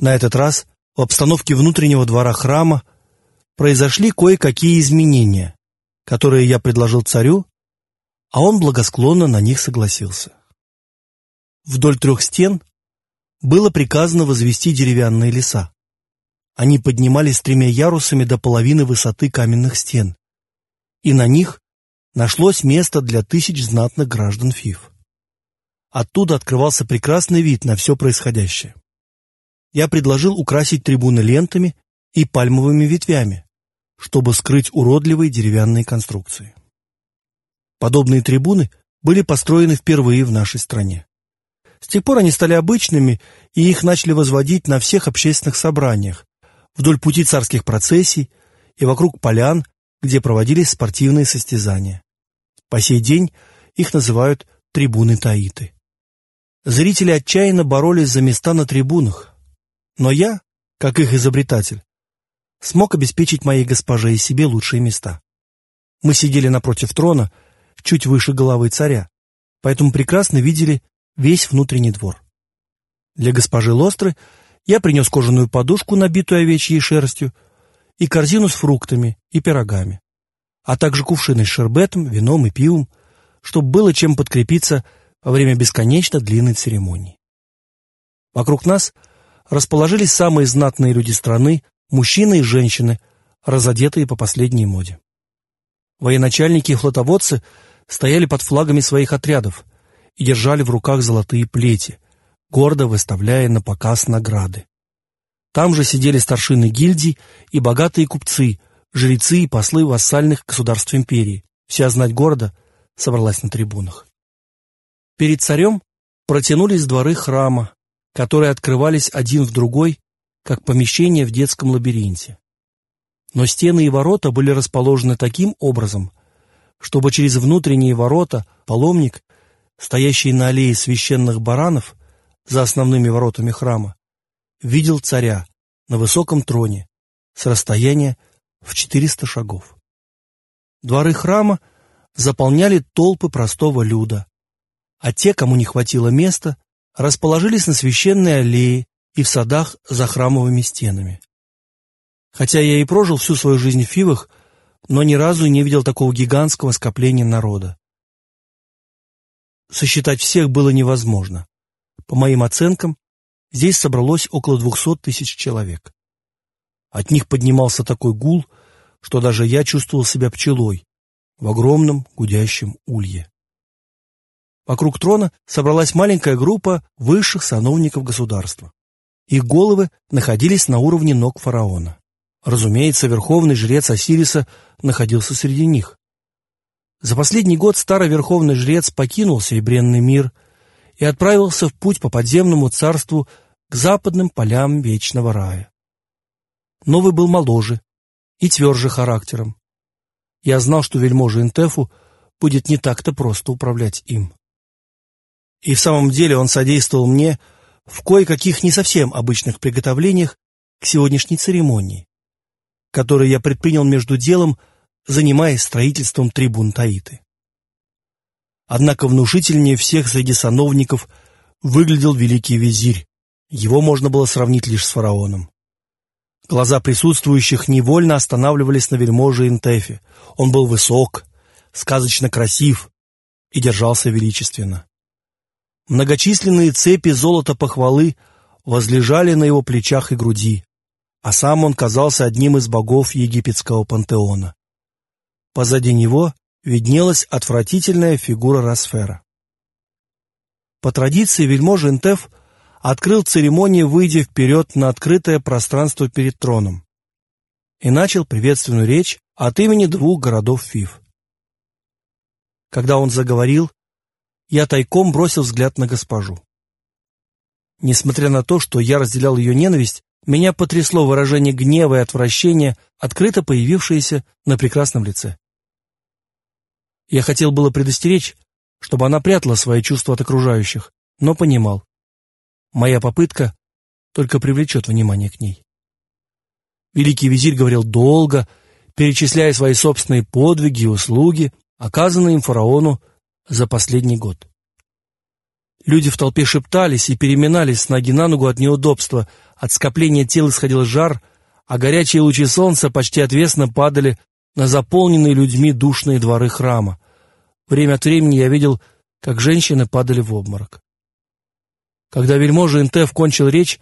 На этот раз в обстановке внутреннего двора храма произошли кое-какие изменения, которые я предложил царю, а он благосклонно на них согласился. Вдоль трех стен было приказано возвести деревянные леса. Они поднимались тремя ярусами до половины высоты каменных стен, и на них нашлось место для тысяч знатных граждан Фиф. Оттуда открывался прекрасный вид на все происходящее. Я предложил украсить трибуны лентами и пальмовыми ветвями, чтобы скрыть уродливые деревянные конструкции. Подобные трибуны были построены впервые в нашей стране. С тех пор они стали обычными, и их начали возводить на всех общественных собраниях, вдоль пути царских процессий и вокруг полян, где проводились спортивные состязания. По сей день их называют трибуны Таиты. Зрители отчаянно боролись за места на трибунах, но я, как их изобретатель, смог обеспечить моей госпоже и себе лучшие места. Мы сидели напротив трона, чуть выше головы царя, поэтому прекрасно видели весь внутренний двор. Для госпожи Лостры я принес кожаную подушку, набитую овечьей шерстью, и корзину с фруктами и пирогами, а также кувшины с шербетом, вином и пивом, чтобы было чем подкрепиться во время бесконечно длинной церемонии. Вокруг нас расположились самые знатные люди страны, мужчины и женщины, разодетые по последней моде. Военачальники и флотоводцы стояли под флагами своих отрядов и держали в руках золотые плети, гордо выставляя на показ награды. Там же сидели старшины гильдий и богатые купцы, жрецы и послы вассальных государств империи. Вся знать города собралась на трибунах. Перед царем протянулись дворы храма, которые открывались один в другой, как помещение в детском лабиринте. Но стены и ворота были расположены таким образом, чтобы через внутренние ворота паломник, стоящий на аллее священных баранов за основными воротами храма, видел царя на высоком троне с расстояния в 400 шагов. Дворы храма заполняли толпы простого люда, а те, кому не хватило места, расположились на священной аллее и в садах за храмовыми стенами. Хотя я и прожил всю свою жизнь в Фивах, но ни разу не видел такого гигантского скопления народа. Сосчитать всех было невозможно. По моим оценкам, здесь собралось около двухсот тысяч человек. От них поднимался такой гул, что даже я чувствовал себя пчелой в огромном гудящем улье. Вокруг трона собралась маленькая группа высших сановников государства. Их головы находились на уровне ног фараона. Разумеется, верховный жрец Осириса находился среди них. За последний год старый верховный жрец покинул Серебряный мир и отправился в путь по подземному царству к западным полям Вечного Рая. Новый был моложе и тверже характером. Я знал, что вельможа Интефу будет не так-то просто управлять им. И в самом деле он содействовал мне в кое-каких не совсем обычных приготовлениях к сегодняшней церемонии, которую я предпринял между делом, занимаясь строительством трибун Таиты. Однако внушительнее всех среди сановников выглядел великий визирь. Его можно было сравнить лишь с фараоном. Глаза присутствующих невольно останавливались на вельможе Интефе. Он был высок, сказочно красив и держался величественно. Многочисленные цепи золота похвалы возлежали на его плечах и груди, а сам он казался одним из богов египетского пантеона. Позади него виднелась отвратительная фигура Росфера. По традиции вельможа Интеф открыл церемонию, выйдя вперед на открытое пространство перед троном, и начал приветственную речь от имени двух городов Фив. Когда он заговорил, я тайком бросил взгляд на госпожу. Несмотря на то, что я разделял ее ненависть, меня потрясло выражение гнева и отвращения, открыто появившееся на прекрасном лице. Я хотел было предостеречь, чтобы она прятала свои чувства от окружающих, но понимал. Моя попытка только привлечет внимание к ней. Великий визирь говорил долго, перечисляя свои собственные подвиги и услуги, оказанные им фараону за последний год. Люди в толпе шептались и переминались с ноги на ногу от неудобства, от скопления тел исходил жар, а горячие лучи солнца почти отвесно падали на заполненные людьми душные дворы храма. Время от времени я видел, как женщины падали в обморок. Когда вельможа Интеф кончил речь,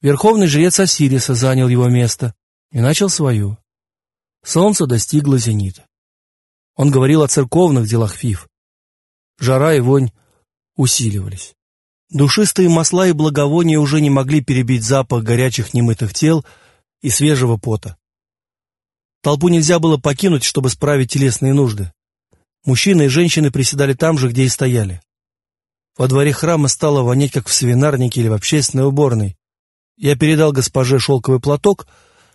верховный жрец Осириса занял его место и начал свою. Солнце достигло зенита. Он говорил о церковных делах Фиф. Жара и вонь усиливались. Душистые масла и благовония уже не могли перебить запах горячих немытых тел и свежего пота. Толпу нельзя было покинуть, чтобы справить телесные нужды. Мужчины и женщины приседали там же, где и стояли. Во дворе храма стало вонять, как в свинарнике или в общественной уборной. Я передал госпоже шелковый платок,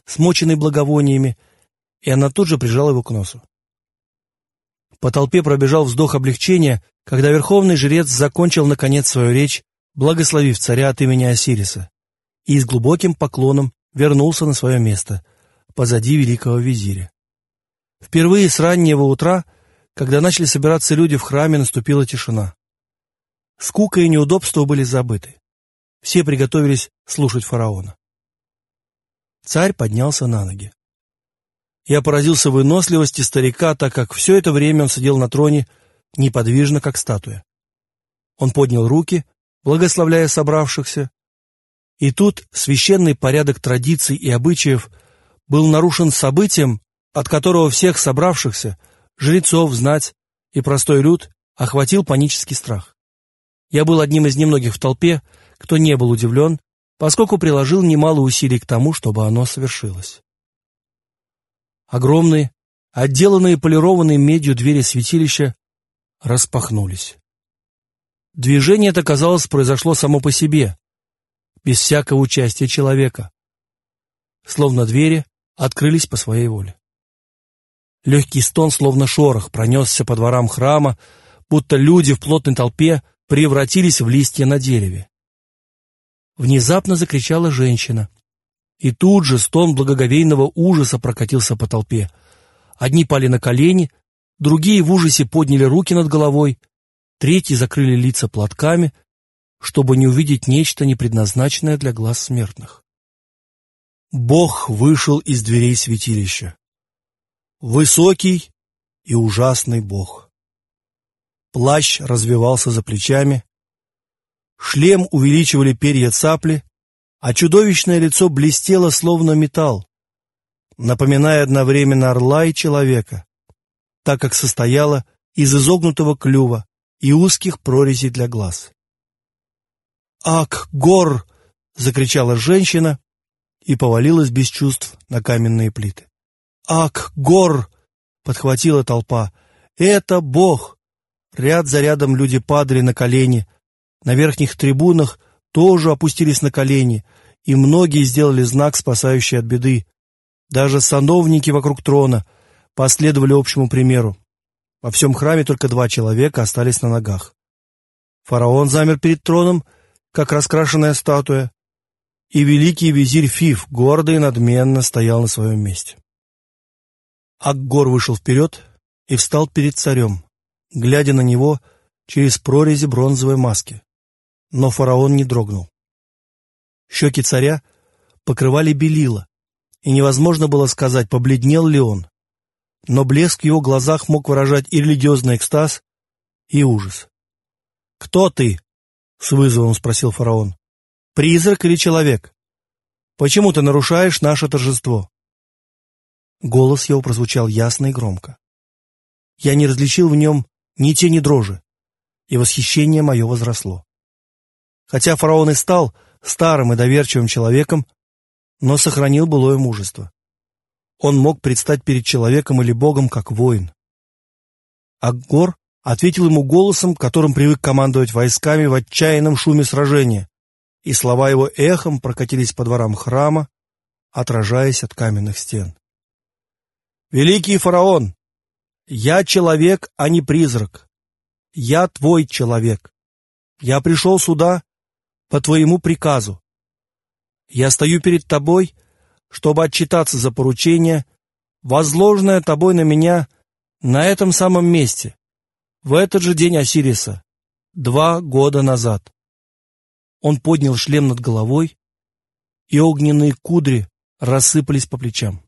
смоченный благовониями, и она тут же прижала его к носу. По толпе пробежал вздох облегчения, когда верховный жрец закончил, наконец, свою речь, благословив царя от имени Осириса, и с глубоким поклоном вернулся на свое место, позади великого визиря. Впервые с раннего утра, когда начали собираться люди в храме, наступила тишина. Скука и неудобства были забыты. Все приготовились слушать фараона. Царь поднялся на ноги. Я поразился выносливости старика, так как все это время он сидел на троне неподвижно, как статуя. Он поднял руки, благословляя собравшихся, и тут священный порядок традиций и обычаев был нарушен событием, от которого всех собравшихся, жрецов, знать и простой люд, охватил панический страх. Я был одним из немногих в толпе, кто не был удивлен, поскольку приложил немало усилий к тому, чтобы оно совершилось. Огромные, отделанные полированной медью двери святилища распахнулись. Движение это, казалось, произошло само по себе, без всякого участия человека. Словно двери открылись по своей воле. Легкий стон, словно шорох, пронесся по дворам храма, будто люди в плотной толпе превратились в листья на дереве. Внезапно закричала женщина, и тут же стон благоговейного ужаса прокатился по толпе. Одни пали на колени, другие в ужасе подняли руки над головой, третьи закрыли лица платками, чтобы не увидеть нечто непредназначенное для глаз смертных. Бог вышел из дверей святилища. Высокий и ужасный Бог. Плащ развивался за плечами, шлем увеличивали перья цапли, а чудовищное лицо блестело, словно металл, напоминая одновременно орла и человека, так как состояло из изогнутого клюва и узких прорезей для глаз. «Ак, гор!» — закричала женщина и повалилась без чувств на каменные плиты. «Ак, гор!» — подхватила толпа. «Это Бог!» Ряд за рядом люди падали на колени. На верхних трибунах тоже опустились на колени, и многие сделали знак, спасающий от беды. Даже сановники вокруг трона последовали общему примеру. Во всем храме только два человека остались на ногах. Фараон замер перед троном, как раскрашенная статуя, и великий визирь Фиф гордо и надменно стоял на своем месте. Акгор вышел вперед и встал перед царем, глядя на него через прорези бронзовой маски но фараон не дрогнул. Щеки царя покрывали белила, и невозможно было сказать, побледнел ли он. Но блеск в его глазах мог выражать и религиозный экстаз, и ужас. «Кто ты?» — с вызовом спросил фараон. «Призрак или человек? Почему ты нарушаешь наше торжество?» Голос его прозвучал ясно и громко. Я не различил в нем ни тени дрожи, и восхищение мое возросло. Хотя фараон и стал старым и доверчивым человеком, но сохранил былое мужество. Он мог предстать перед человеком или богом как воин. Аггор ответил ему голосом, которым привык командовать войсками в отчаянном шуме сражения, и слова его эхом прокатились по дворам храма, отражаясь от каменных стен. «Великий фараон, я человек, а не призрак. Я твой человек. Я пришел сюда, по твоему приказу. Я стою перед тобой, чтобы отчитаться за поручение, возложенное тобой на меня на этом самом месте, в этот же день Осириса, два года назад. Он поднял шлем над головой, и огненные кудри рассыпались по плечам.